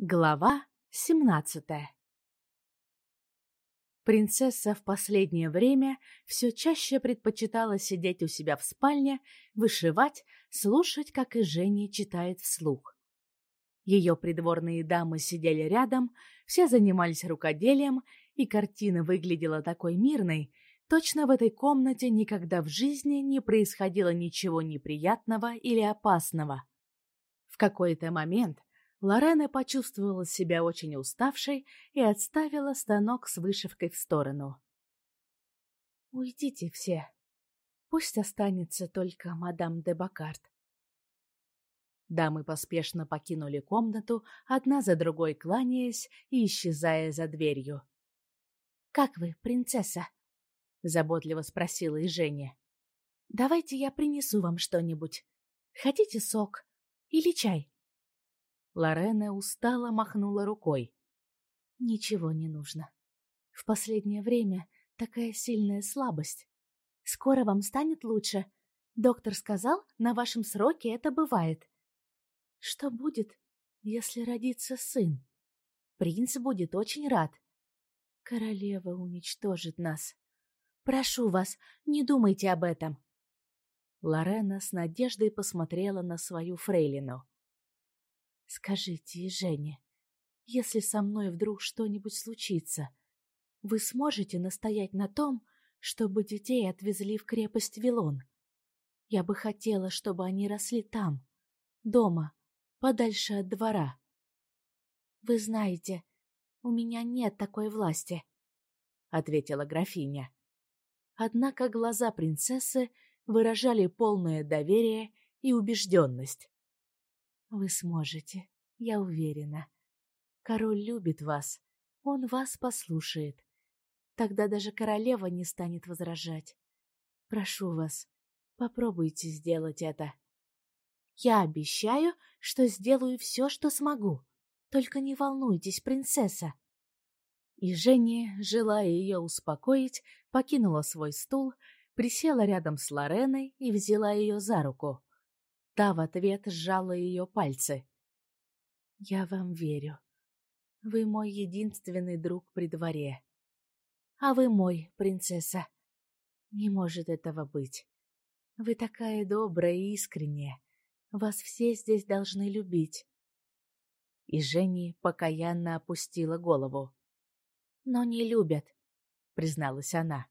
Глава семнадцатая Принцесса в последнее время все чаще предпочитала сидеть у себя в спальне, вышивать, слушать, как и Женя читает вслух. Ее придворные дамы сидели рядом, все занимались рукоделием, и картина выглядела такой мирной, точно в этой комнате никогда в жизни не происходило ничего неприятного или опасного. В какой-то момент Лорена почувствовала себя очень уставшей и отставила станок с вышивкой в сторону. «Уйдите все. Пусть останется только мадам де Бакарт». Дамы поспешно покинули комнату, одна за другой кланяясь и исчезая за дверью. «Как вы, принцесса?» — заботливо спросила и Женя. «Давайте я принесу вам что-нибудь. Хотите сок или чай?» Лорена устало махнула рукой. Ничего не нужно. В последнее время такая сильная слабость. Скоро вам станет лучше. Доктор сказал, на вашем сроке это бывает. Что будет, если родится сын? Принц будет очень рад. Королева уничтожит нас. Прошу вас, не думайте об этом. Лорена с надеждой посмотрела на свою фрейлину. Скажите, Женя, если со мной вдруг что-нибудь случится, вы сможете настоять на том, чтобы детей отвезли в крепость Вилон? Я бы хотела, чтобы они росли там, дома, подальше от двора. Вы знаете, у меня нет такой власти, — ответила графиня. Однако глаза принцессы выражали полное доверие и убежденность. Вы сможете, я уверена. Король любит вас, он вас послушает. Тогда даже королева не станет возражать. Прошу вас, попробуйте сделать это. Я обещаю, что сделаю все, что смогу. Только не волнуйтесь, принцесса. И Женя, желая ее успокоить, покинула свой стул, присела рядом с Лореной и взяла ее за руку. Та в ответ сжала ее пальцы. «Я вам верю. Вы мой единственный друг при дворе. А вы мой, принцесса. Не может этого быть. Вы такая добрая и искренняя. Вас все здесь должны любить». И Женя покаянно опустила голову. «Но не любят», — призналась она.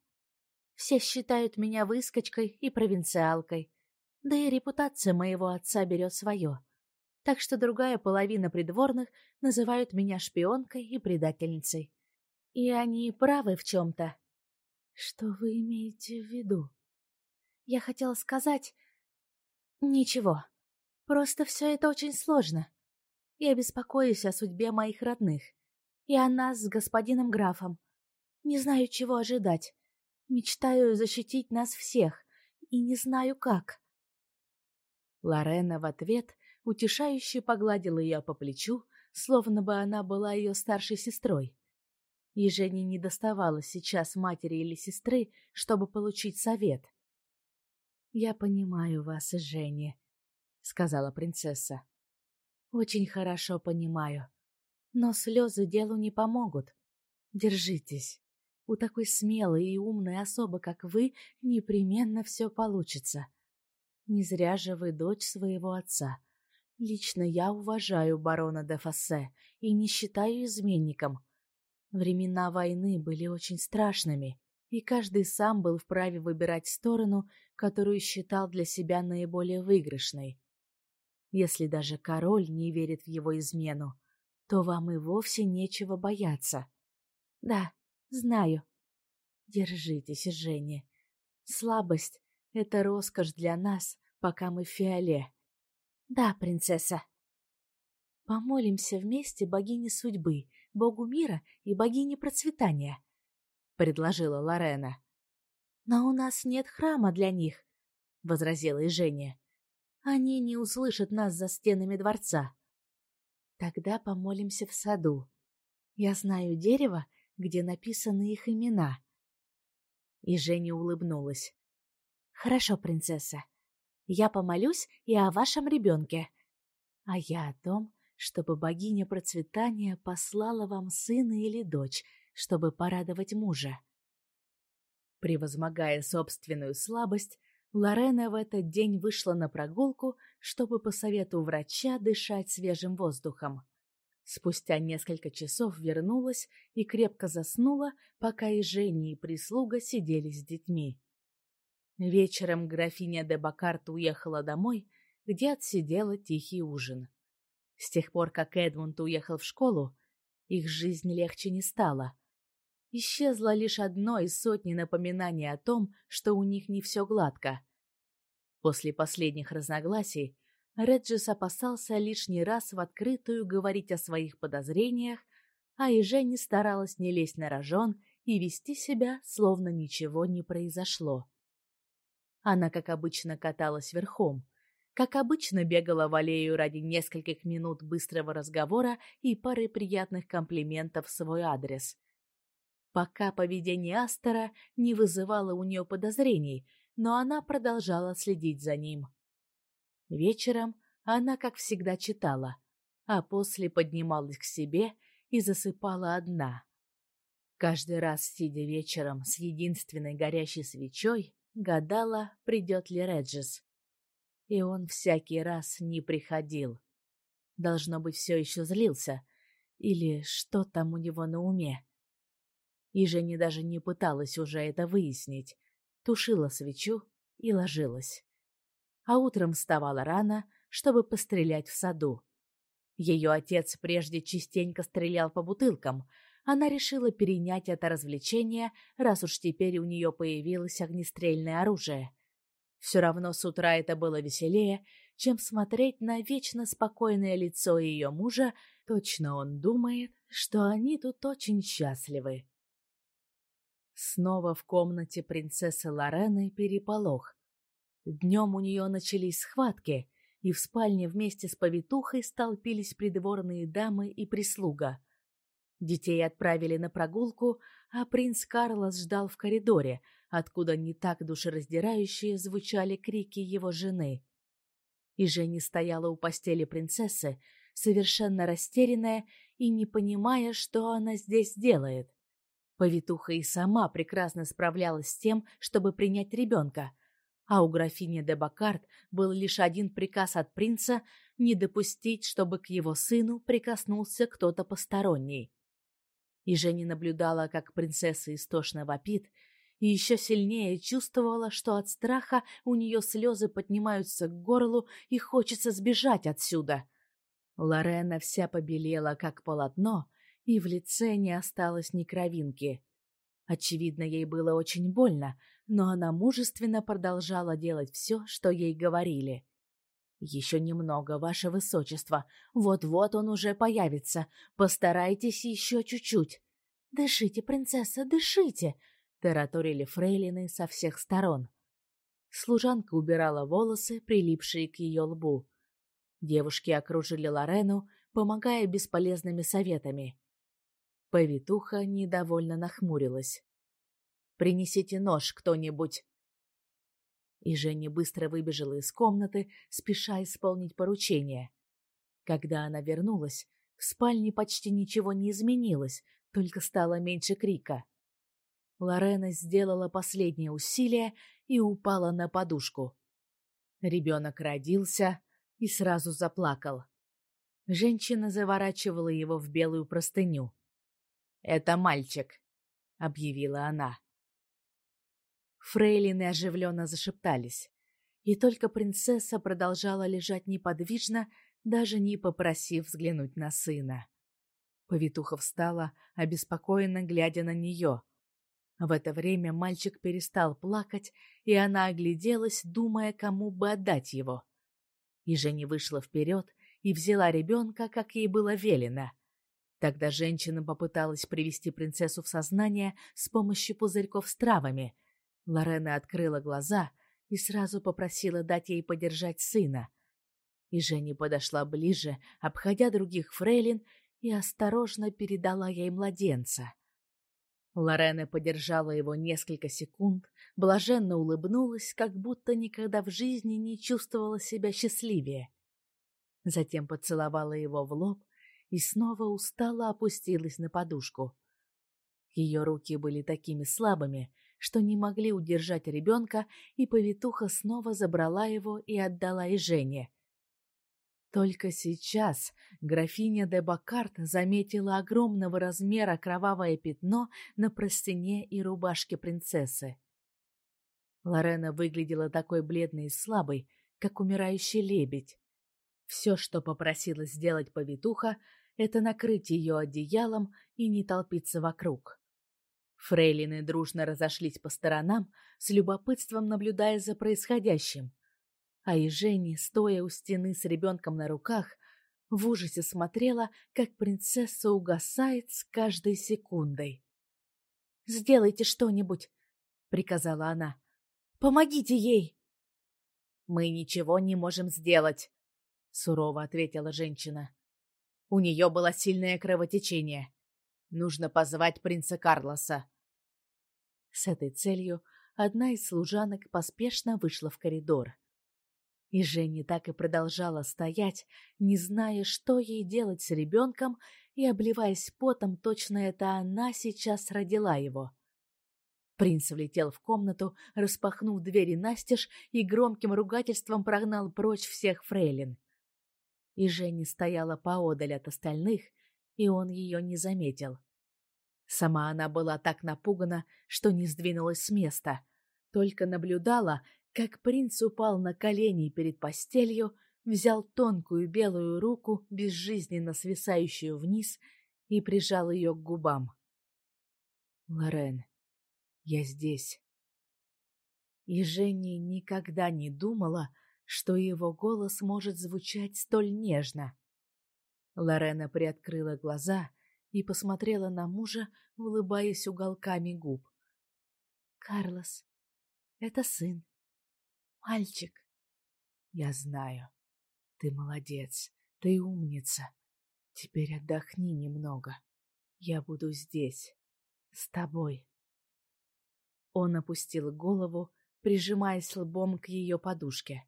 «Все считают меня выскочкой и провинциалкой, да и репутация моего отца берет свое. Так что другая половина придворных называют меня шпионкой и предательницей. И они правы в чем-то. Что вы имеете в виду? Я хотела сказать... Ничего. Просто все это очень сложно. Я беспокоюсь о судьбе моих родных. И о нас с господином графом. Не знаю, чего ожидать. Мечтаю защитить нас всех. И не знаю, как. Лорена в ответ утешающе погладила ее по плечу, словно бы она была ее старшей сестрой. И Жене не доставало сейчас матери или сестры, чтобы получить совет. «Я понимаю вас, Женя», — сказала принцесса. «Очень хорошо понимаю. Но слезы делу не помогут. Держитесь. У такой смелой и умной особы, как вы, непременно все получится. Не зря же вы дочь своего отца. Лично я уважаю барона де Фассе и не считаю изменником. Времена войны были очень страшными, и каждый сам был вправе выбирать сторону, которую считал для себя наиболее выигрышной. Если даже король не верит в его измену, то вам и вовсе нечего бояться. Да, знаю. Держитесь, Женя. Слабость это роскошь для нас, пока мы в фиоле. Да, принцесса. Помолимся вместе богине судьбы, богу мира и богине процветания, предложила Лорена. Но у нас нет храма для них, возразила и Женя. Они не услышат нас за стенами дворца. Тогда помолимся в саду. Я знаю дерево, где написаны их имена. И Женя улыбнулась. Хорошо, принцесса. Я помолюсь и о вашем ребенке. А я о том, чтобы богиня процветания послала вам сына или дочь, чтобы порадовать мужа. Превозмогая собственную слабость, Лорена в этот день вышла на прогулку, чтобы по совету врача дышать свежим воздухом. Спустя несколько часов вернулась и крепко заснула, пока и Женя, и прислуга сидели с детьми. Вечером графиня де Бакарт уехала домой, где отсидела тихий ужин. С тех пор, как Эдмунд уехал в школу, их жизнь легче не стала. Исчезло лишь одно из сотни напоминаний о том, что у них не все гладко. После последних разногласий Реджис опасался лишний раз в открытую говорить о своих подозрениях, а и Женя старалась не лезть на рожон и вести себя, словно ничего не произошло. Она, как обычно, каталась верхом, как обычно бегала в аллею ради нескольких минут быстрого разговора и пары приятных комплиментов в свой адрес. Пока поведение Астера не вызывало у нее подозрений, но она продолжала следить за ним. Вечером она, как всегда, читала, а после поднималась к себе и засыпала одна. Каждый раз, сидя вечером с единственной горящей свечой, гадала, придет ли Реджис. И он всякий раз не приходил. Должно быть, все еще злился. Или что там у него на уме. И Женя даже не пыталась уже это выяснить. Тушила свечу и ложилась. А утром вставала рано, чтобы пострелять в саду. Ее отец прежде частенько стрелял по бутылкам. Она решила перенять это развлечение, раз уж теперь у нее появилось огнестрельное оружие. Все равно с утра это было веселее, чем смотреть на вечно спокойное лицо ее мужа, точно он думает, что они тут очень счастливы. Снова в комнате принцессы Лорены переполох. Днем у нее начались схватки, и в спальне вместе с повитухой столпились придворные дамы и прислуга. Детей отправили на прогулку, а принц Карлос ждал в коридоре, откуда не так душераздирающие звучали крики его жены. И Женя стояла у постели принцессы, совершенно растерянная и не понимая, что она здесь делает. Повитуха и сама прекрасно справлялась с тем, чтобы принять ребенка, а у графини де Бакарт был лишь один приказ от принца не допустить, чтобы к его сыну прикоснулся кто-то посторонний. И Женя наблюдала, как принцесса истошно вопит, и еще сильнее чувствовала, что от страха у нее слезы поднимаются к горлу и хочется сбежать отсюда. Лорена вся побелела, как полотно, и в лице не осталось ни кровинки. Очевидно, ей было очень больно, но она мужественно продолжала делать все, что ей говорили. «Еще немного, ваше высочество. Вот-вот он уже появится. Постарайтесь еще чуть-чуть». «Дышите, принцесса, дышите!» — тараторили фрейлины со всех сторон. Служанка убирала волосы, прилипшие к ее лбу. Девушки окружили Лорену, помогая бесполезными советами. Повитуха недовольно нахмурилась. «Принесите нож кто-нибудь!» И Женя быстро выбежала из комнаты, спеша исполнить поручение. Когда она вернулась, в спальне почти ничего не изменилось, только стало меньше крика. Лорена сделала последнее усилие и упала на подушку. Ребенок родился и сразу заплакал. Женщина заворачивала его в белую простыню. «Это мальчик», — объявила она. Фрейлины оживленно зашептались, и только принцесса продолжала лежать неподвижно, даже не попросив взглянуть на сына. Повитуха встала, обеспокоенно глядя на нее. В это время мальчик перестал плакать, и она огляделась, думая, кому бы отдать его. И Женя вышла вперед и взяла ребенка, как ей было велено. Тогда женщина попыталась привести принцессу в сознание с помощью пузырьков с травами. Лорена открыла глаза и сразу попросила дать ей подержать сына. И Женя подошла ближе, обходя других фрейлин, и осторожно передала ей младенца. Лорена подержала его несколько секунд, блаженно улыбнулась, как будто никогда в жизни не чувствовала себя счастливее. затем поцеловала его в лоб и снова устало опустилась на подушку. Ее руки были такими слабыми, что не могли удержать ребенка, и повитуха снова забрала его и отдала и Жене. Только сейчас графиня де Бакарт заметила огромного размера кровавое пятно на простыне и рубашке принцессы. Лорена выглядела такой бледной и слабой, как умирающий лебедь. Все, что попросила сделать повитуха, это накрыть ее одеялом и не толпиться вокруг. Фрейлины дружно разошлись по сторонам, с любопытством наблюдая за происходящим. А Ежени, стоя у стены с ребенком на руках, в ужасе смотрела, как принцесса угасает с каждой секундой. «Сделайте что-нибудь!» — приказала она. «Помогите ей!» «Мы ничего не можем сделать!» — сурово ответила женщина. У нее было сильное кровотечение. Нужно позвать принца Карлоса. С этой целью одна из служанок поспешно вышла в коридор. И Женя так и продолжала стоять, не зная, что ей делать с ребенком, и обливаясь потом, точно это она сейчас родила его. Принц влетел в комнату, распахнув двери настежь и громким ругательством прогнал прочь всех фрейлин и Женя стояла поодаль от остальных, и он ее не заметил. Сама она была так напугана, что не сдвинулась с места, только наблюдала, как принц упал на колени перед постелью, взял тонкую белую руку, безжизненно свисающую вниз, и прижал ее к губам. «Лорен, я здесь». И Женя никогда не думала, что его голос может звучать столь нежно. Лорена приоткрыла глаза и посмотрела на мужа, улыбаясь уголками губ. «Карлос, это сын. Мальчик. Я знаю. Ты молодец. Ты умница. Теперь отдохни немного. Я буду здесь. С тобой». Он опустил голову, прижимаясь лбом к ее подушке.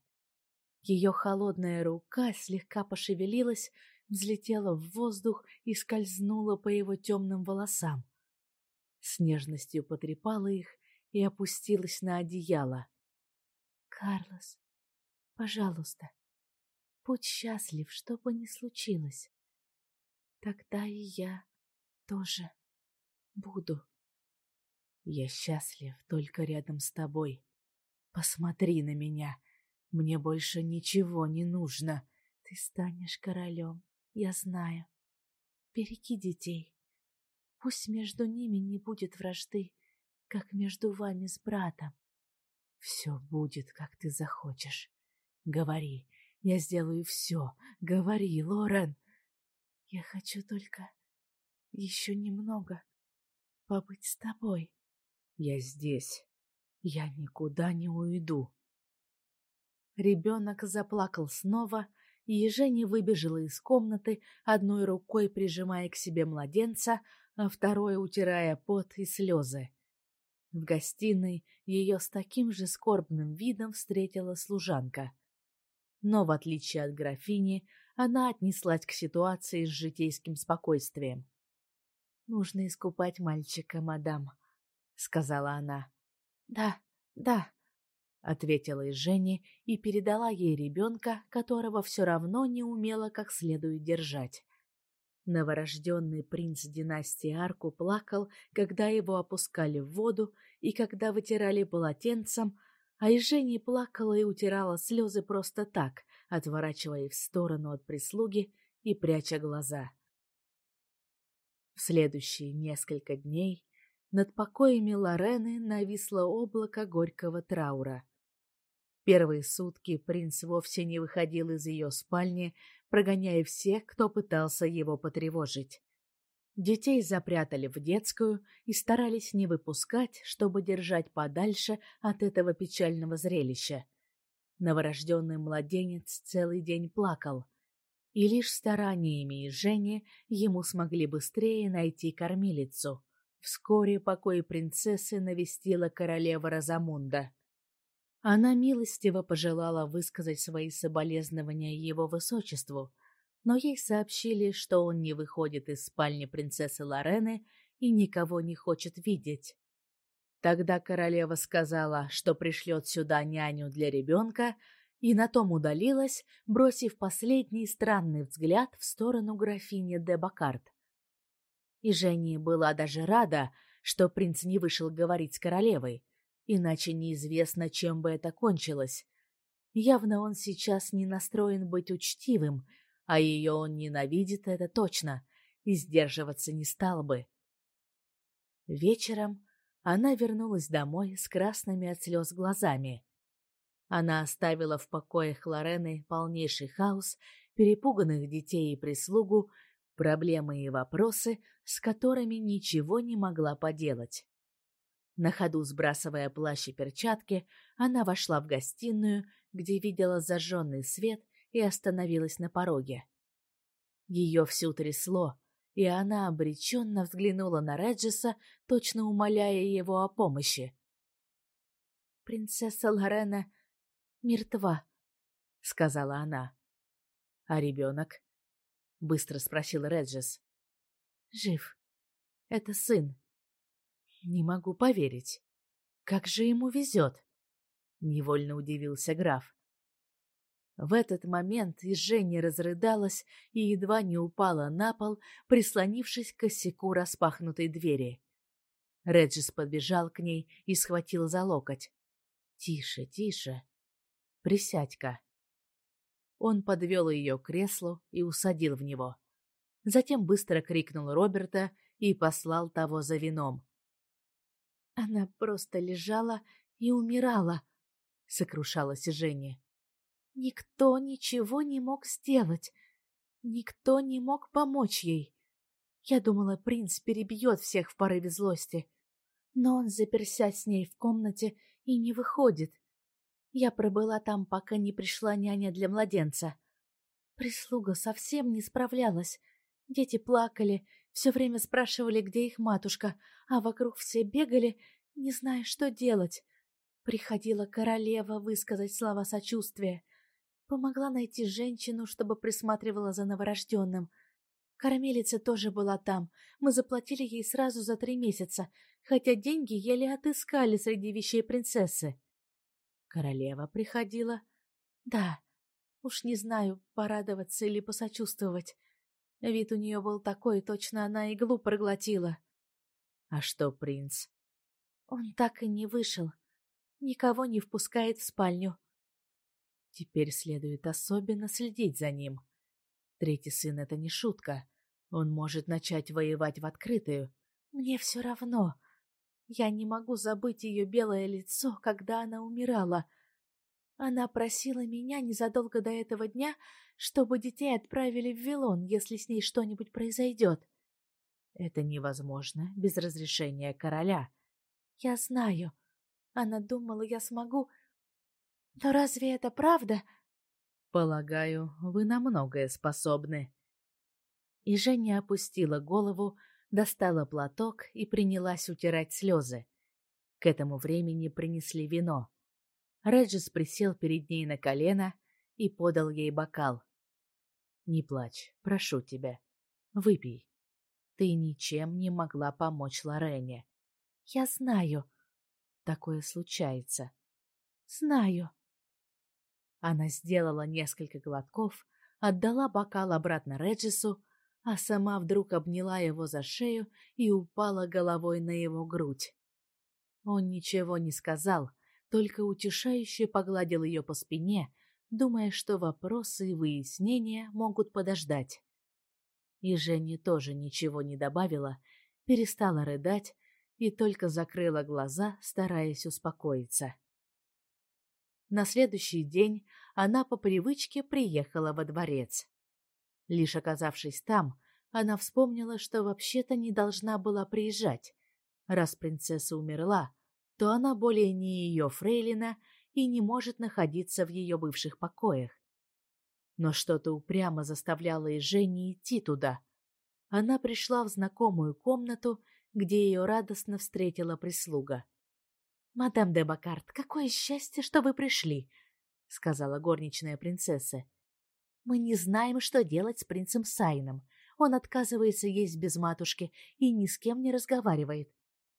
Ее холодная рука слегка пошевелилась, взлетела в воздух и скользнула по его темным волосам. С нежностью потрепала их и опустилась на одеяло. «Карлос, пожалуйста, будь счастлив, что бы ни случилось. Тогда и я тоже буду. Я счастлив только рядом с тобой. Посмотри на меня» Мне больше ничего не нужно. Ты станешь королем, я знаю. Береги детей. Пусть между ними не будет вражды, как между вами с братом. Все будет, как ты захочешь. Говори, я сделаю все. Говори, Лорен. Я хочу только еще немного побыть с тобой. Я здесь. Я никуда не уйду. Ребенок заплакал снова, и Женя выбежала из комнаты, одной рукой прижимая к себе младенца, а второй утирая пот и слезы. В гостиной ее с таким же скорбным видом встретила служанка. Но, в отличие от графини, она отнеслась к ситуации с житейским спокойствием. «Нужно искупать мальчика, мадам», — сказала она. «Да, да», — ответила и Женя и передала ей ребенка, которого все равно не умела как следует держать. Новорожденный принц династии Арку плакал, когда его опускали в воду и когда вытирали полотенцем, а и Женя плакала и утирала слезы просто так, отворачивая их в сторону от прислуги и пряча глаза. В следующие несколько дней над покоями Лорены нависло облако горького траура. Первые сутки принц вовсе не выходил из ее спальни, прогоняя всех, кто пытался его потревожить. Детей запрятали в детскую и старались не выпускать, чтобы держать подальше от этого печального зрелища. Новорожденный младенец целый день плакал, и лишь стараниями Жени ему смогли быстрее найти кормилицу. Вскоре покой принцессы навестила королева Розамунда. Она милостиво пожелала высказать свои соболезнования его высочеству, но ей сообщили, что он не выходит из спальни принцессы Лорены и никого не хочет видеть. Тогда королева сказала, что пришлет сюда няню для ребенка, и на том удалилась, бросив последний странный взгляд в сторону графини де Бакарт. И Женя была даже рада, что принц не вышел говорить с королевой, иначе неизвестно, чем бы это кончилось. Явно он сейчас не настроен быть учтивым, а ее он ненавидит, это точно, и сдерживаться не стал бы. Вечером она вернулась домой с красными от слез глазами. Она оставила в покоях Лорены полнейший хаос, перепуганных детей и прислугу, проблемы и вопросы, с которыми ничего не могла поделать. На ходу сбрасывая плащ и перчатки, она вошла в гостиную, где видела зажженный свет и остановилась на пороге. Ее всю трясло, и она обреченно взглянула на Реджиса, точно умоляя его о помощи. «Принцесса Лорена мертва», — сказала она. «А ребенок?» — быстро спросил Реджис. «Жив. Это сын». «Не могу поверить. Как же ему везет!» — невольно удивился граф. В этот момент Женя разрыдалась и едва не упала на пол, прислонившись к косяку распахнутой двери. Реджис подбежал к ней и схватил за локоть. «Тише, тише. Присядь-ка». Он подвел ее к креслу и усадил в него. Затем быстро крикнул Роберта и послал того за вином. Она просто лежала и умирала, — сокрушалась Женя. Никто ничего не мог сделать. Никто не мог помочь ей. Я думала, принц перебьет всех в порыве злости. Но он заперся с ней в комнате и не выходит. Я пробыла там, пока не пришла няня для младенца. Прислуга совсем не справлялась. Дети плакали, все время спрашивали, где их матушка, а вокруг все бегали, не зная, что делать. Приходила королева высказать слова сочувствия. Помогла найти женщину, чтобы присматривала за новорожденным. Кормилица тоже была там. Мы заплатили ей сразу за три месяца, хотя деньги еле отыскали среди вещей принцессы. Королева приходила? Да. Уж не знаю, порадоваться или посочувствовать. Вид у нее был такой, точно она иглу проглотила. А что принц? Он так и не вышел. Никого не впускает в спальню. Теперь следует особенно следить за ним. Третий сын — это не шутка. Он может начать воевать в открытую. Мне все равно. Я не могу забыть ее белое лицо, когда она умирала. Она просила меня незадолго до этого дня, чтобы детей отправили в Вилон, если с ней что-нибудь произойдет. Это невозможно без разрешения короля. Я знаю. Она думала, я смогу но разве это правда? Полагаю, вы на многое способны. И Женя опустила голову, достала платок и принялась утирать слезы. К этому времени принесли вино. Реджис присел перед ней на колено и подал ей бокал. «Не плачь, прошу тебя. Выпей. Ты ничем не могла помочь Лорене. Я знаю. Такое случается. Знаю. Она сделала несколько глотков, отдала бокал обратно Реджису, а сама вдруг обняла его за шею и упала головой на его грудь. Он ничего не сказал, только утешающе погладил ее по спине, думая, что вопросы и выяснения могут подождать. И Женя тоже ничего не добавила, перестала рыдать и только закрыла глаза, стараясь успокоиться. На следующий день она по привычке приехала во дворец. Лишь оказавшись там, она вспомнила, что вообще-то не должна была приезжать. Раз принцесса умерла, то она более не ее фрейлина и не может находиться в ее бывших покоях. Но что-то упрямо заставляло и Жене идти туда. Она пришла в знакомую комнату, где ее радостно встретила прислуга. «Мадам де Бакарт, какое счастье, что вы пришли!» — сказала горничная принцесса. «Мы не знаем, что делать с принцем Сайном. Он отказывается есть без матушки и ни с кем не разговаривает.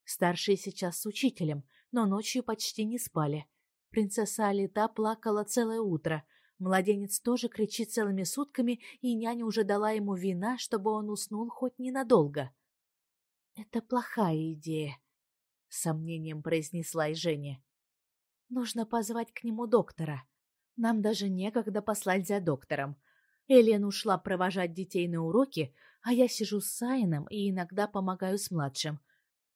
Старшие сейчас с учителем, но ночью почти не спали. Принцесса Алита плакала целое утро. Младенец тоже кричит целыми сутками, и няня уже дала ему вина, чтобы он уснул хоть ненадолго. «Это плохая идея», — сомнением произнесла и Женя. «Нужно позвать к нему доктора. Нам даже некогда послать за доктором. Элен ушла провожать детей на уроки, а я сижу с Сайном и иногда помогаю с младшим.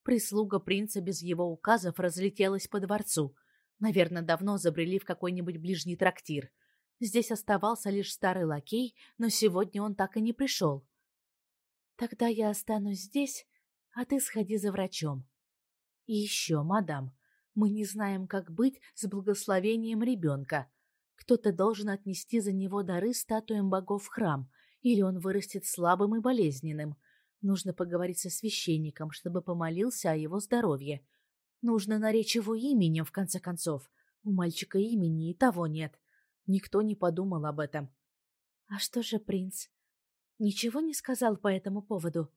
Прислуга принца без его указов разлетелась по дворцу. Наверное, давно забрели в какой-нибудь ближний трактир. Здесь оставался лишь старый лакей, но сегодня он так и не пришел. Тогда я останусь здесь, а ты сходи за врачом. И еще, мадам, мы не знаем, как быть с благословением ребенка. Кто-то должен отнести за него дары статуям богов в храм, или он вырастет слабым и болезненным. Нужно поговорить со священником, чтобы помолился о его здоровье. Нужно наречь его именем, в конце концов. У мальчика имени и того нет. Никто не подумал об этом. А что же принц? Ничего не сказал по этому поводу?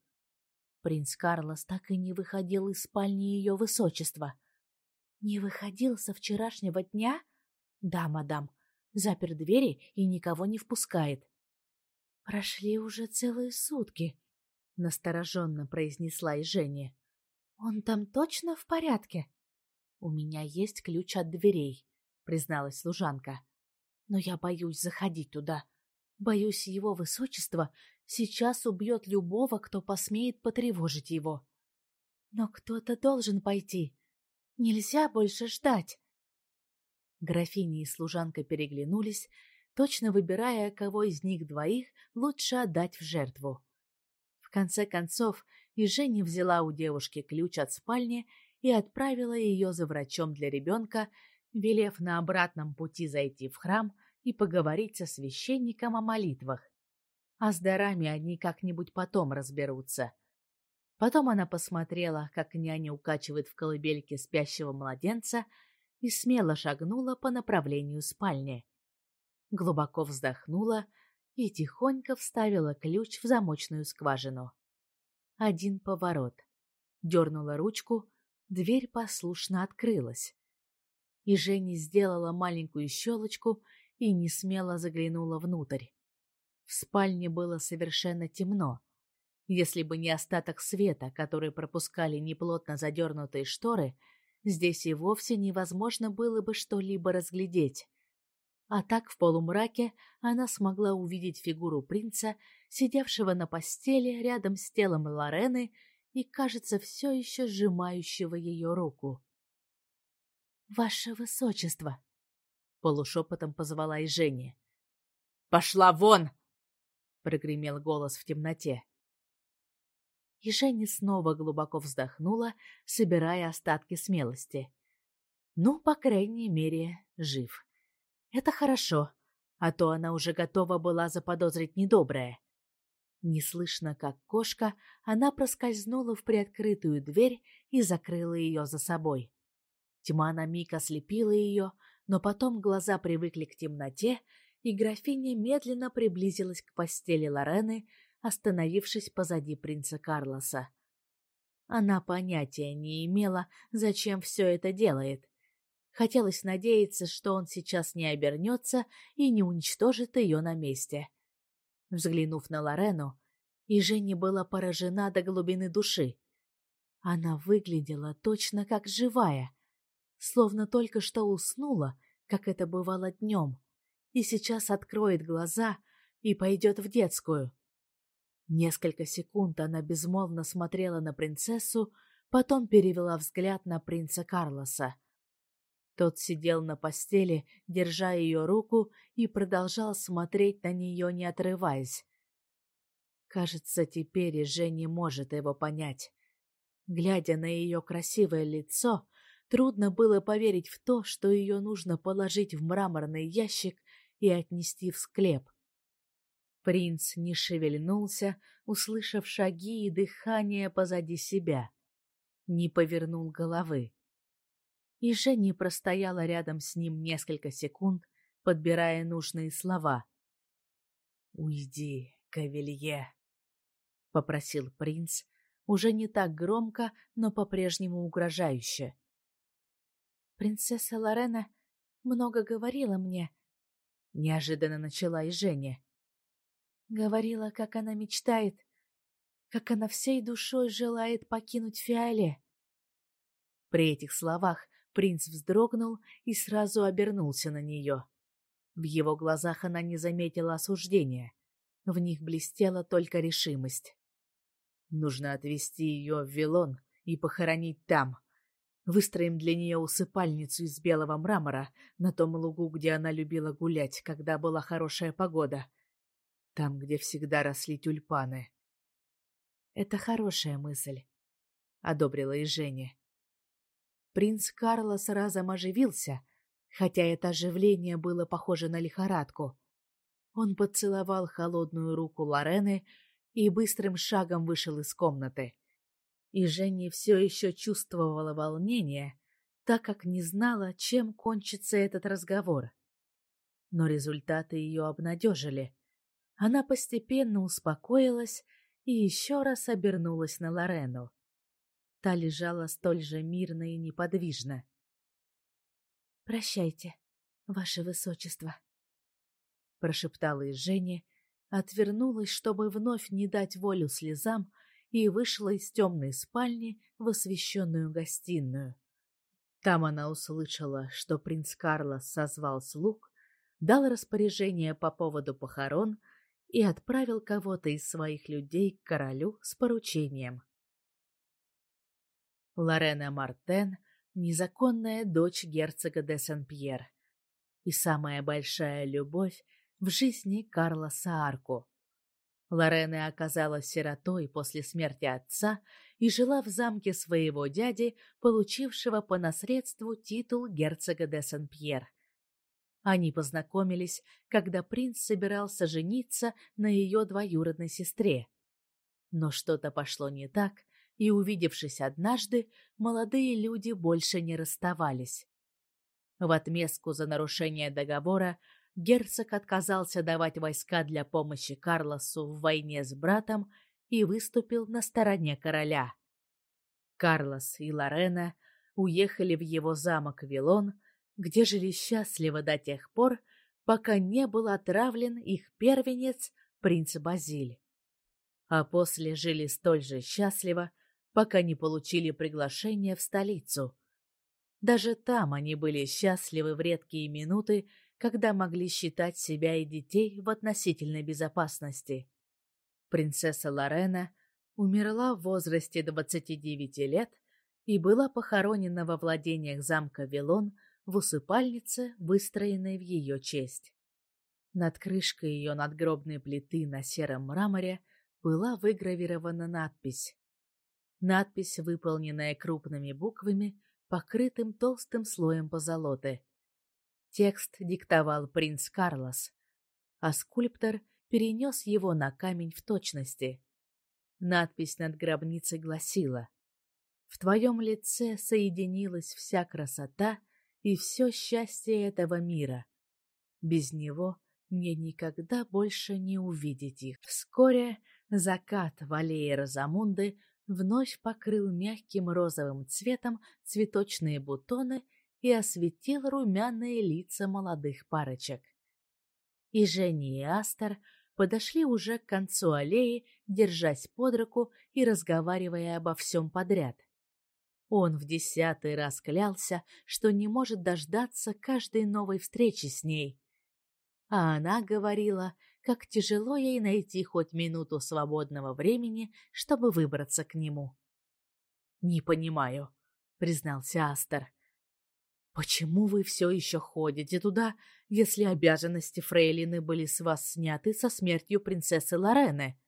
Принц Карлос так и не выходил из спальни ее высочества. Не выходил со вчерашнего дня? Да, мадам запер двери и никого не впускает. Прошли уже целые сутки, настороженно произнесла и Женя. Он там точно в порядке? У меня есть ключ от дверей, призналась служанка. Но я боюсь заходить туда. Боюсь, его высочество сейчас убьет любого, кто посмеет потревожить его. Но кто-то должен пойти. Нельзя больше ждать. Графиня и служанка переглянулись, точно выбирая, кого из них двоих лучше отдать в жертву. В конце концов, и Женя взяла у девушки ключ от спальни и отправила ее за врачом для ребенка, велев на обратном пути зайти в храм и поговорить со священником о молитвах. А с дарами они как-нибудь потом разберутся. Потом она посмотрела, как няня укачивает в колыбельке спящего младенца, и смело шагнула по направлению спальни. Глубоко вздохнула и тихонько вставила ключ в замочную скважину. Один поворот. Дернула ручку, дверь послушно открылась. И Женя сделала маленькую щелочку и не смело заглянула внутрь. В спальне было совершенно темно. Если бы не остаток света, который пропускали неплотно задернутые шторы, Здесь и вовсе невозможно было бы что-либо разглядеть. А так в полумраке она смогла увидеть фигуру принца, сидевшего на постели рядом с телом Лорены и, кажется, все еще сжимающего ее руку. «Ваше высочество!» — полушепотом позвала и Женя. «Пошла вон!» — прогремел голос в темноте и Женя снова глубоко вздохнула, собирая остатки смелости. Ну, по крайней мере, жив. Это хорошо, а то она уже готова была заподозрить недоброе. Неслышно, как кошка, она проскользнула в приоткрытую дверь и закрыла ее за собой. Тьма на миг ослепила ее, но потом глаза привыкли к темноте, и графиня медленно приблизилась к постели Лорены, остановившись позади принца Карлоса. Она понятия не имела, зачем все это делает. Хотелось надеяться, что он сейчас не обернется и не уничтожит ее на месте. Взглянув на Лорену, и Женя была поражена до глубины души. Она выглядела точно как живая, словно только что уснула, как это бывало днем, и сейчас откроет глаза и пойдет в детскую. Несколько секунд она безмолвно смотрела на принцессу, потом перевела взгляд на принца Карлоса. Тот сидел на постели, держа ее руку, и продолжал смотреть на нее, не отрываясь. Кажется, теперь и Женя может его понять. Глядя на ее красивое лицо, трудно было поверить в то, что ее нужно положить в мраморный ящик и отнести в склеп. Принц не шевельнулся, услышав шаги и дыхание позади себя. Не повернул головы. И Женя простояла рядом с ним несколько секунд, подбирая нужные слова. «Уйди, Кавелье», — попросил принц, уже не так громко, но по-прежнему угрожающе. «Принцесса Лорена много говорила мне», — неожиданно начала и Женя. Говорила, как она мечтает, как она всей душой желает покинуть Фиоле. При этих словах принц вздрогнул и сразу обернулся на нее. В его глазах она не заметила осуждения. В них блестела только решимость. Нужно отвезти ее в Вилон и похоронить там. Выстроим для нее усыпальницу из белого мрамора на том лугу, где она любила гулять, когда была хорошая погода. Там, где всегда росли тюльпаны. Это хорошая мысль, — одобрила и Женя. Принц Карлос разом оживился, хотя это оживление было похоже на лихорадку. Он поцеловал холодную руку Лорены и быстрым шагом вышел из комнаты. И Женя все еще чувствовала волнение, так как не знала, чем кончится этот разговор. Но результаты ее обнадежили. Она постепенно успокоилась и еще раз обернулась на Лорену. Та лежала столь же мирно и неподвижно. «Прощайте, ваше высочество», — прошептала и Женя, отвернулась, чтобы вновь не дать волю слезам, и вышла из темной спальни в освещенную гостиную. Там она услышала, что принц Карлос созвал слуг, дал распоряжение по поводу похорон и отправил кого-то из своих людей к королю с поручением. Лорена Мартен — незаконная дочь герцога де Сен-Пьер и самая большая любовь в жизни Карлоса Арку. Лорена оказалась сиротой после смерти отца и жила в замке своего дяди, получившего по наследству титул герцога де Сен-Пьер. Они познакомились, когда принц собирался жениться на ее двоюродной сестре. Но что-то пошло не так, и, увидевшись однажды, молодые люди больше не расставались. В отместку за нарушение договора герцог отказался давать войска для помощи Карлосу в войне с братом и выступил на стороне короля. Карлос и Лорена уехали в его замок Вилон, где жили счастливо до тех пор, пока не был отравлен их первенец, принц Базиль. А после жили столь же счастливо, пока не получили приглашение в столицу. Даже там они были счастливы в редкие минуты, когда могли считать себя и детей в относительной безопасности. Принцесса Лорена умерла в возрасте 29 лет и была похоронена во владениях замка Вилон в усыпальнице, выстроенной в ее честь. Над крышкой ее надгробной плиты на сером мраморе была выгравирована надпись Надпись, выполненная крупными буквами, покрытым толстым слоем позолоты. Текст диктовал принц Карлос, а скульптор перенес его на камень в точности. Надпись над гробницей гласила «В твоем лице соединилась вся красота и все счастье этого мира. Без него мне никогда больше не увидеть их». Вскоре закат в аллее Розамунды вновь покрыл мягким розовым цветом цветочные бутоны и осветил румяные лица молодых парочек. И Женя и Астер подошли уже к концу аллеи, держась под руку и разговаривая обо всем подряд. Он в десятый раз клялся, что не может дождаться каждой новой встречи с ней. А она говорила, как тяжело ей найти хоть минуту свободного времени, чтобы выбраться к нему. «Не понимаю», — признался Астер. «Почему вы все еще ходите туда, если обязанности Фрейлины были с вас сняты со смертью принцессы Лорены?»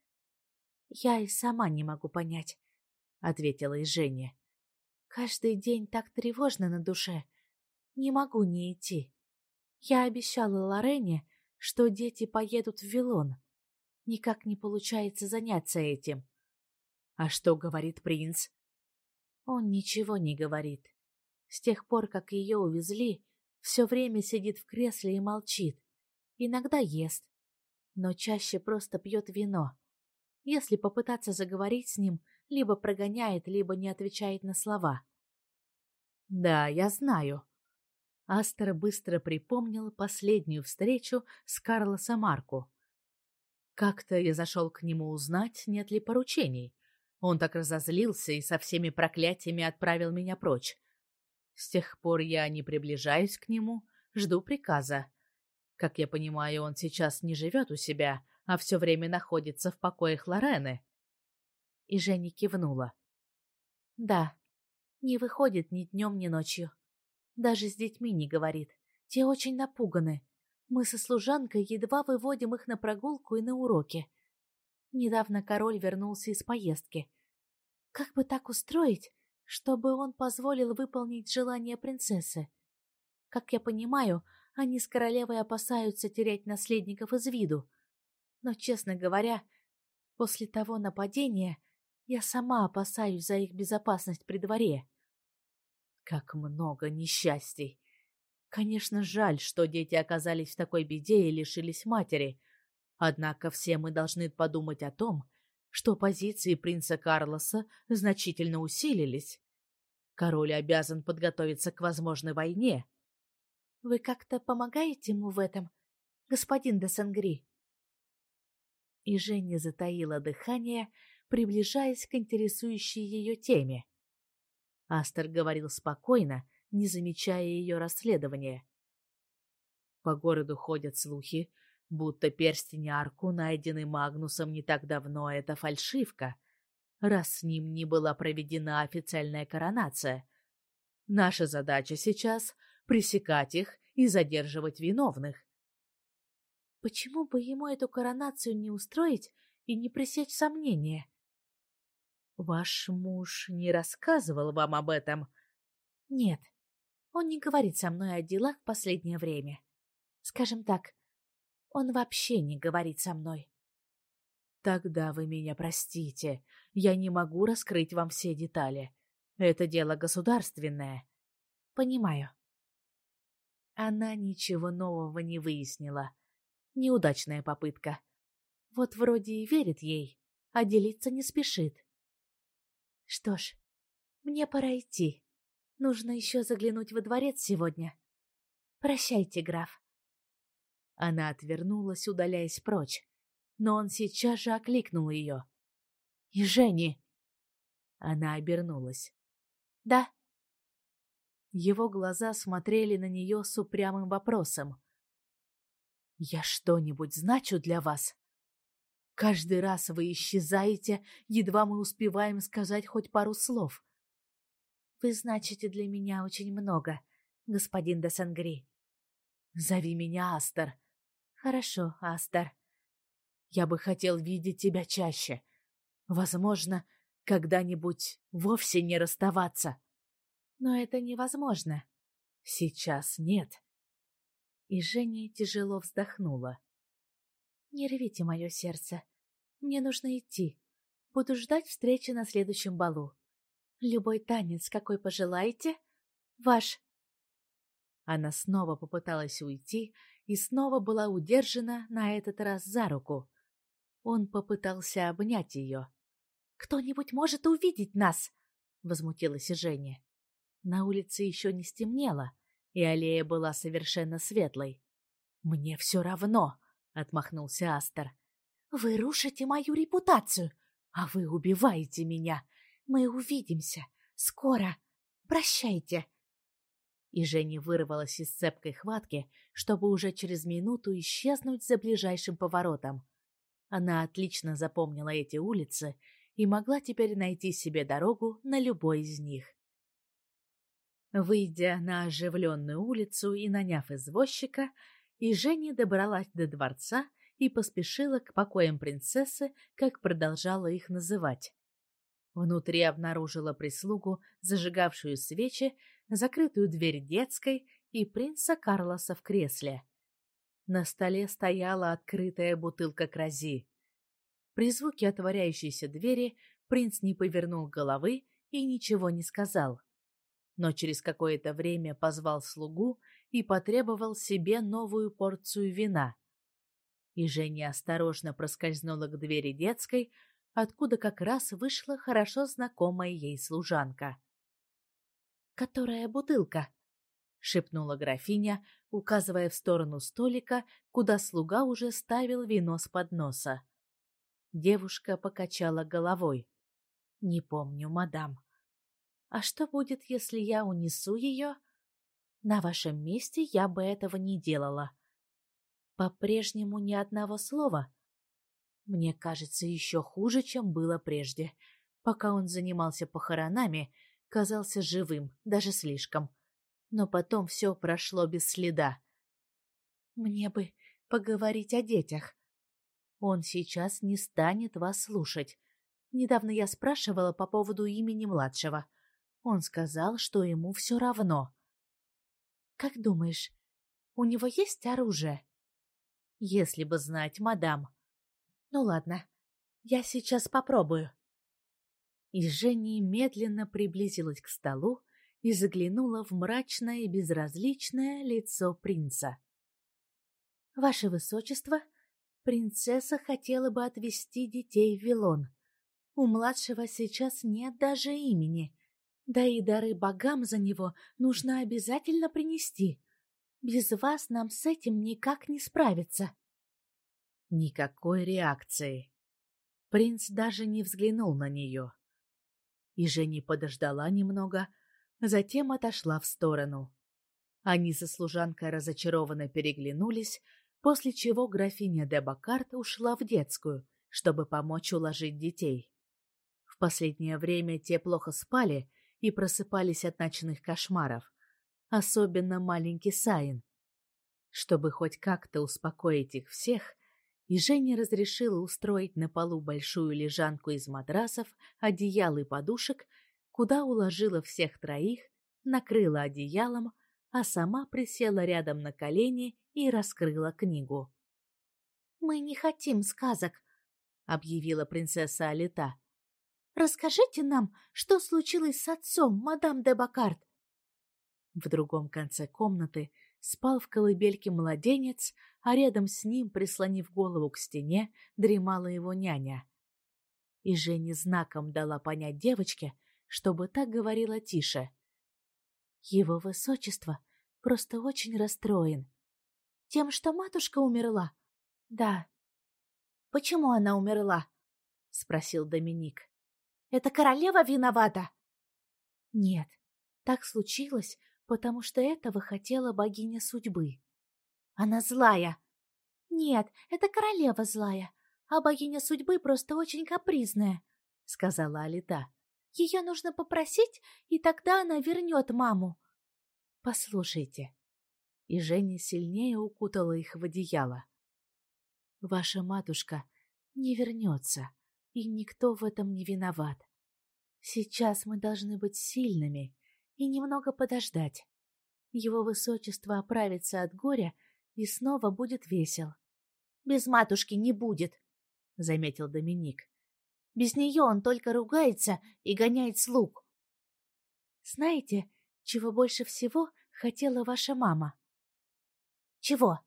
«Я и сама не могу понять», — ответила и Женя. «Каждый день так тревожно на душе. Не могу не идти. Я обещала Лорене, что дети поедут в Вилон. Никак не получается заняться этим. А что говорит принц? Он ничего не говорит. С тех пор, как ее увезли, все время сидит в кресле и молчит. Иногда ест, но чаще просто пьет вино. Если попытаться заговорить с ним, либо прогоняет, либо не отвечает на слова. «Да, я знаю». Астер быстро припомнил последнюю встречу с Карлосом Марку. Как-то я зашел к нему узнать, нет ли поручений. Он так разозлился и со всеми проклятиями отправил меня прочь. С тех пор я не приближаюсь к нему, жду приказа. Как я понимаю, он сейчас не живет у себя, а все время находится в покоях Лорены. И Женя кивнула. Да, не выходит ни днем, ни ночью. Даже с детьми не говорит. Те очень напуганы. Мы со служанкой едва выводим их на прогулку и на уроки. Недавно король вернулся из поездки. Как бы так устроить, чтобы он позволил выполнить желание принцессы? Как я понимаю, они с королевой опасаются терять наследников из виду. Но, честно говоря, после того нападения я сама опасаюсь за их безопасность при дворе. Как много несчастий! Конечно, жаль, что дети оказались в такой беде и лишились матери. Однако все мы должны подумать о том, что позиции принца Карлоса значительно усилились. Король обязан подготовиться к возможной войне. Вы как-то помогаете ему в этом, господин де Сангри? И Женя затаила дыхание, приближаясь к интересующей ее теме. Астер говорил спокойно, не замечая ее расследования. По городу ходят слухи, будто перстень арку, найденный Магнусом не так давно, это фальшивка, раз с ним не была проведена официальная коронация. Наша задача сейчас — пресекать их и задерживать виновных. Почему бы ему эту коронацию не устроить и не пресечь сомнения? Ваш муж не рассказывал вам об этом? Нет. Он не говорит со мной о делах в последнее время. Скажем так, он вообще не говорит со мной. Тогда вы меня простите. Я не могу раскрыть вам все детали. Это дело государственное. Понимаю. Она ничего нового не выяснила. Неудачная попытка. Вот вроде и верит ей, а делиться не спешит. Что ж, мне пора идти. Нужно еще заглянуть во дворец сегодня. Прощайте, граф. Она отвернулась, удаляясь прочь, но он сейчас же окликнул ее. «И Жени!» Она обернулась. «Да?» Его глаза смотрели на нее с упрямым вопросом. «Я что-нибудь значу для вас?» Каждый раз вы исчезаете, едва мы успеваем сказать хоть пару слов. Вы значите для меня очень много, господин де Сангри. Зови меня Астер. Хорошо, Астер. Я бы хотел видеть тебя чаще. Возможно, когда-нибудь вовсе не расставаться. Но это невозможно. Сейчас нет. И Женя тяжело вздохнула. Не рвите мое сердце. Мне нужно идти. Буду ждать встречи на следующем балу. Любой танец, какой пожелаете, ваш. Она снова попыталась уйти и снова была удержана на этот раз за руку. Он попытался обнять ее. «Кто-нибудь может увидеть нас!» — возмутилась Женя. На улице еще не стемнело, и аллея была совершенно светлой. «Мне все равно!» — отмахнулся Астер. Вы рушите мою репутацию, а вы убиваете меня. Мы увидимся. Скоро. Прощайте. И Женя вырвалась из цепкой хватки, чтобы уже через минуту исчезнуть за ближайшим поворотом. Она отлично запомнила эти улицы и могла теперь найти себе дорогу на любой из них. Выйдя на оживленную улицу и наняв извозчика, и Женя добралась до дворца и поспешила к покоям принцессы, как продолжала их называть. Внутри обнаружила прислугу, зажигавшую свечи, закрытую дверь детской и принца Карлоса в кресле. На столе стояла открытая бутылка крази. При звуке отворяющейся двери принц не повернул головы и ничего не сказал. но через какое-то время позвал слугу и потребовал себе новую порцию вина. И Женя осторожно проскользнула к двери детской, откуда как раз вышла хорошо знакомая ей служанка. «Которая бутылка?» — шепнула графиня, указывая в сторону столика, куда слуга уже ставил вино с подноса. Девушка покачала головой. «Не помню, мадам. А что будет, если я унесу ее?» «На вашем месте я бы этого не делала. По-прежнему ни одного слова. Мне кажется, еще хуже, чем было прежде. Пока он занимался похоронами, казался живым, даже слишком. Но потом все прошло без следа. Мне бы поговорить о детях. Он сейчас не станет вас слушать. Недавно я спрашивала по поводу имени младшего. Он сказал, что ему все равно. Как думаешь, у него есть оружие? Если бы знать, мадам. Ну ладно, я сейчас попробую. И Женя медленно приблизилась к столу и заглянула в мрачное и безразличное лицо принца. «Ваше Высочество, принцесса хотела бы отвезти детей в Вилон. У младшего сейчас нет даже имени, да и дары богам за него нужно обязательно принести. Без вас нам с этим никак не справиться. Никакой реакции. Принц даже не взглянул на нее. И Женя подождала немного, затем отошла в сторону. Они со служанкой разочарованно переглянулись, после чего графиня де Бакарт ушла в детскую, чтобы помочь уложить детей. В последнее время те плохо спали и просыпались от ночных кошмаров, особенно маленький Саин. Чтобы хоть как-то успокоить их всех, и Женя разрешила устроить на полу большую лежанку из матрасов, одеял и подушек, куда уложила всех троих, накрыла одеялом, а сама присела рядом на колени и раскрыла книгу. «Мы не хотим сказок», — объявила принцесса Алита. «Расскажите нам, что случилось с отцом, мадам де Бакарт?» В другом конце комнаты спал в колыбельке младенец, а рядом с ним, прислонив голову к стене, дремала его няня. И Женя знаком дала понять девочке, чтобы так говорила тише. Его высочество просто очень расстроен. Тем, что матушка умерла? Да. Почему она умерла? Спросил Доминик. Это королева виновата? Нет, так случилось, потому что этого хотела богиня судьбы. Она злая. Нет, это королева злая, а богиня судьбы просто очень капризная, сказала Алита. Ее нужно попросить, и тогда она вернет маму. Послушайте. И Женя сильнее укутала их в одеяло. Ваша матушка не вернется, и никто в этом не виноват. Сейчас мы должны быть сильными и немного подождать. Его высочество оправится от горя и снова будет весел. Без матушки не будет, заметил Доминик. Без нее он только ругается и гоняет слуг. Знаете, чего больше всего хотела ваша мама? Чего?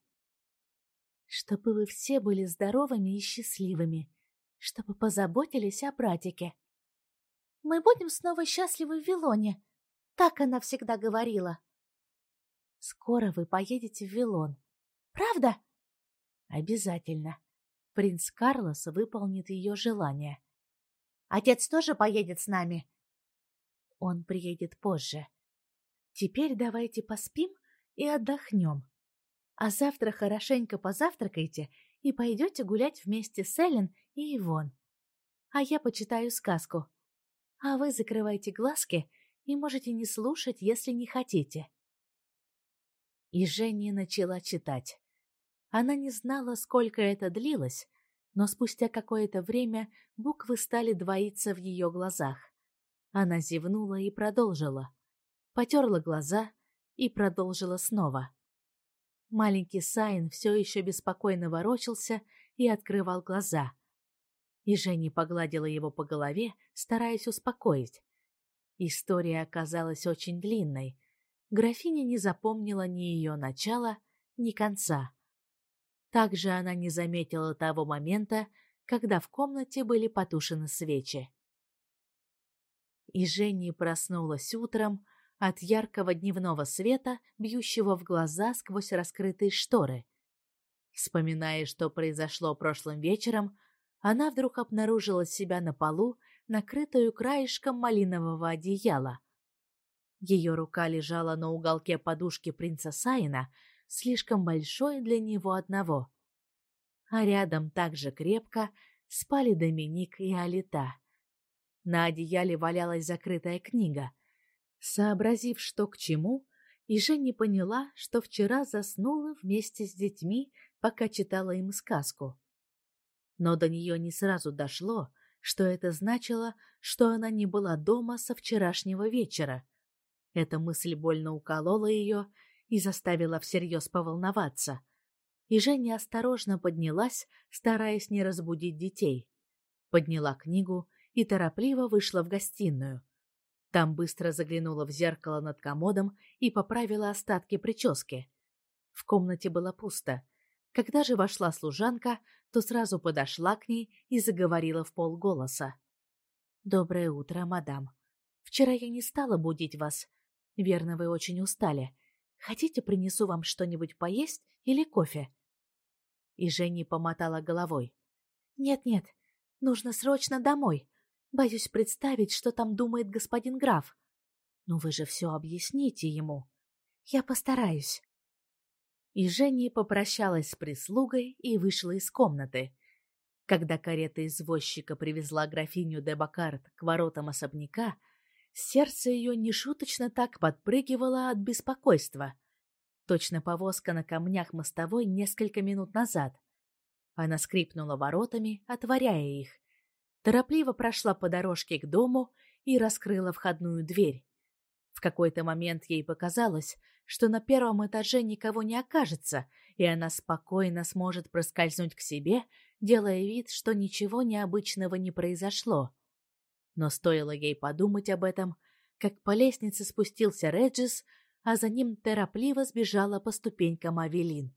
Чтобы вы все были здоровыми и счастливыми, чтобы позаботились о братике. Мы будем снова счастливы в Вилоне, так она всегда говорила. Скоро вы поедете в Вилон. Правда? Обязательно. Принц Карлос выполнит ее желание. Отец тоже поедет с нами? Он приедет позже. Теперь давайте поспим и отдохнем. А завтра хорошенько позавтракайте и пойдете гулять вместе с Эллен и Ивон. А я почитаю сказку. А вы закрывайте глазки и можете не слушать, если не хотите. И Женя начала читать. Она не знала, сколько это длилось, но спустя какое-то время буквы стали двоиться в ее глазах. Она зевнула и продолжила. Потерла глаза и продолжила снова. Маленький Сайн все еще беспокойно ворочался и открывал глаза. И Женя погладила его по голове, стараясь успокоить. История оказалась очень длинной. Графиня не запомнила ни ее начала, ни конца. Также она не заметила того момента, когда в комнате были потушены свечи. И Женя проснулась утром от яркого дневного света, бьющего в глаза сквозь раскрытые шторы. Вспоминая, что произошло прошлым вечером, она вдруг обнаружила себя на полу, накрытую краешком малинового одеяла. Ее рука лежала на уголке подушки принца Сайна, слишком большой для него одного. А рядом также крепко спали Доминик и Алита. На одеяле валялась закрытая книга. Сообразив, что к чему, и Женя поняла, что вчера заснула вместе с детьми, пока читала им сказку. Но до нее не сразу дошло, что это значило, что она не была дома со вчерашнего вечера. Эта мысль больно уколола ее и заставила всерьез поволноваться. И Женя осторожно поднялась, стараясь не разбудить детей. Подняла книгу и торопливо вышла в гостиную. Там быстро заглянула в зеркало над комодом и поправила остатки прически. В комнате было пусто. Когда же вошла служанка, то сразу подошла к ней и заговорила в полголоса. «Доброе утро, мадам. Вчера я не стала будить вас. Верно, вы очень устали. Хотите, принесу вам что-нибудь поесть или кофе?» И Женя помотала головой. «Нет-нет, нужно срочно домой. Боюсь представить, что там думает господин граф. Но вы же все объясните ему. Я постараюсь. И Женя попрощалась с прислугой и вышла из комнаты. Когда карета извозчика привезла графиню де Бакарт к воротам особняка, сердце ее нешуточно так подпрыгивало от беспокойства. Точно повозка на камнях мостовой несколько минут назад. Она скрипнула воротами, отворяя их торопливо прошла по дорожке к дому и раскрыла входную дверь. Какой-то момент ей показалось, что на первом этаже никого не окажется, и она спокойно сможет проскользнуть к себе, делая вид, что ничего необычного не произошло. Но стоило ей подумать об этом, как по лестнице спустился Реджис, а за ним торопливо сбежала по ступенькам Авелин.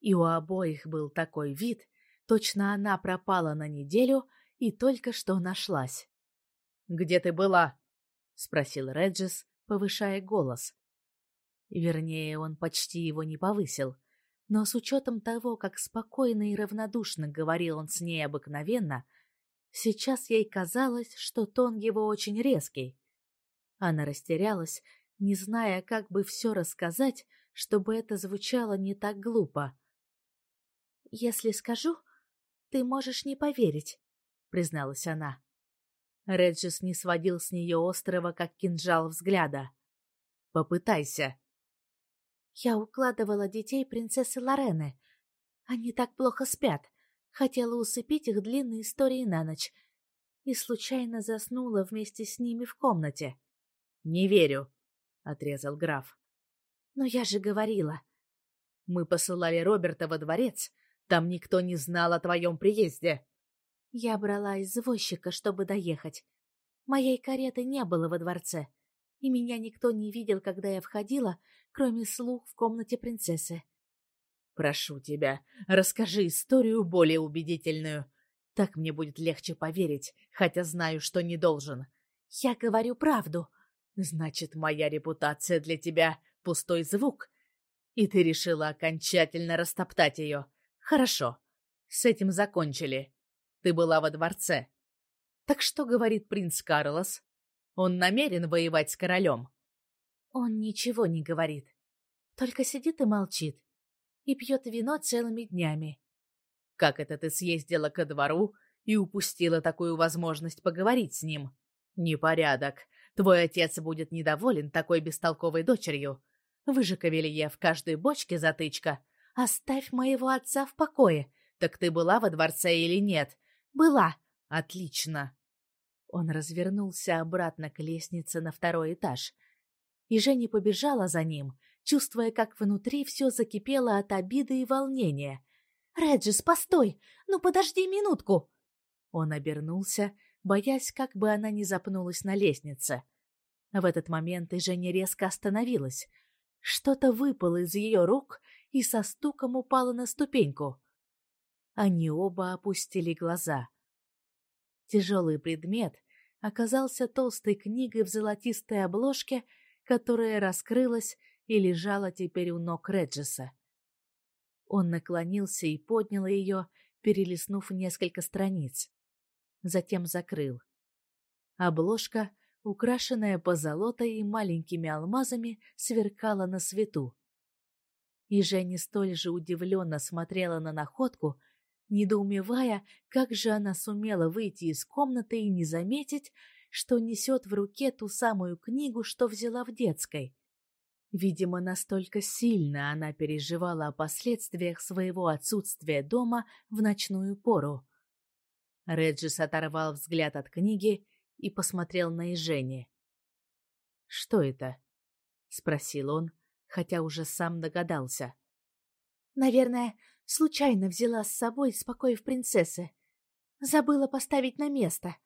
И у обоих был такой вид, точно она пропала на неделю и только что нашлась. «Где ты была?» — спросил Реджис, повышая голос. Вернее, он почти его не повысил, но с учетом того, как спокойно и равнодушно говорил он с ней обыкновенно, сейчас ей казалось, что тон его очень резкий. Она растерялась, не зная, как бы все рассказать, чтобы это звучало не так глупо. «Если скажу, ты можешь не поверить», призналась она. Реджис не сводил с нее острого, как кинжал, взгляда. «Попытайся». «Я укладывала детей принцессы Лорены. Они так плохо спят. Хотела усыпить их длинной историей на ночь. И случайно заснула вместе с ними в комнате». «Не верю», — отрезал граф. «Но я же говорила». «Мы посылали Роберта во дворец. Там никто не знал о твоем приезде». Я брала извозчика, чтобы доехать. Моей кареты не было во дворце, и меня никто не видел, когда я входила, кроме слуг в комнате принцессы. «Прошу тебя, расскажи историю более убедительную. Так мне будет легче поверить, хотя знаю, что не должен. Я говорю правду. Значит, моя репутация для тебя — пустой звук. И ты решила окончательно растоптать ее. Хорошо, с этим закончили. Ты была во дворце. Так что говорит принц Карлос? Он намерен воевать с королем? Он ничего не говорит. Только сидит и молчит. И пьет вино целыми днями. Как это ты съездила ко двору и упустила такую возможность поговорить с ним? Непорядок. Твой отец будет недоволен такой бестолковой дочерью. Вы же, Кавелье, в каждой бочке затычка. Оставь моего отца в покое. Так ты была во дворце или нет? Была. Отлично. Он развернулся обратно к лестнице на второй этаж. И Женя побежала за ним, чувствуя, как внутри все закипело от обиды и волнения. «Реджис, постой! Ну подожди минутку!» Он обернулся, боясь, как бы она не запнулась на лестнице. В этот момент и Женя резко остановилась. Что-то выпало из ее рук и со стуком упало на ступеньку. Они оба опустили глаза. Тяжелый предмет оказался толстой книгой в золотистой обложке, которая раскрылась и лежала теперь у ног Реджеса. Он наклонился и поднял ее, перелистнув несколько страниц. Затем закрыл. Обложка, украшенная позолотой и маленькими алмазами, сверкала на свету. И Женя столь же удивленно смотрела на находку, недоумевая, как же она сумела выйти из комнаты и не заметить, что несет в руке ту самую книгу, что взяла в детской. Видимо, настолько сильно она переживала о последствиях своего отсутствия дома в ночную пору. Реджис оторвал взгляд от книги и посмотрел на Ижени. «Что это?» — спросил он, хотя уже сам догадался. «Наверное, случайно взяла с собой спокой в принцессы. Забыла поставить на место».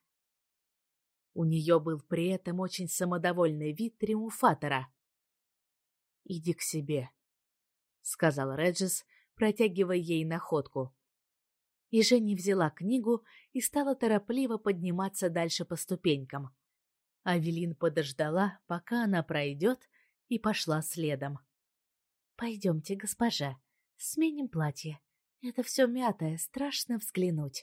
У нее был при этом очень самодовольный вид триумфатора — «Иди к себе», — сказал Реджис, протягивая ей находку. И Женя взяла книгу и стала торопливо подниматься дальше по ступенькам. Авелин подождала, пока она пройдет, и пошла следом. «Пойдемте, госпожа, сменим платье. Это все мятое, страшно взглянуть».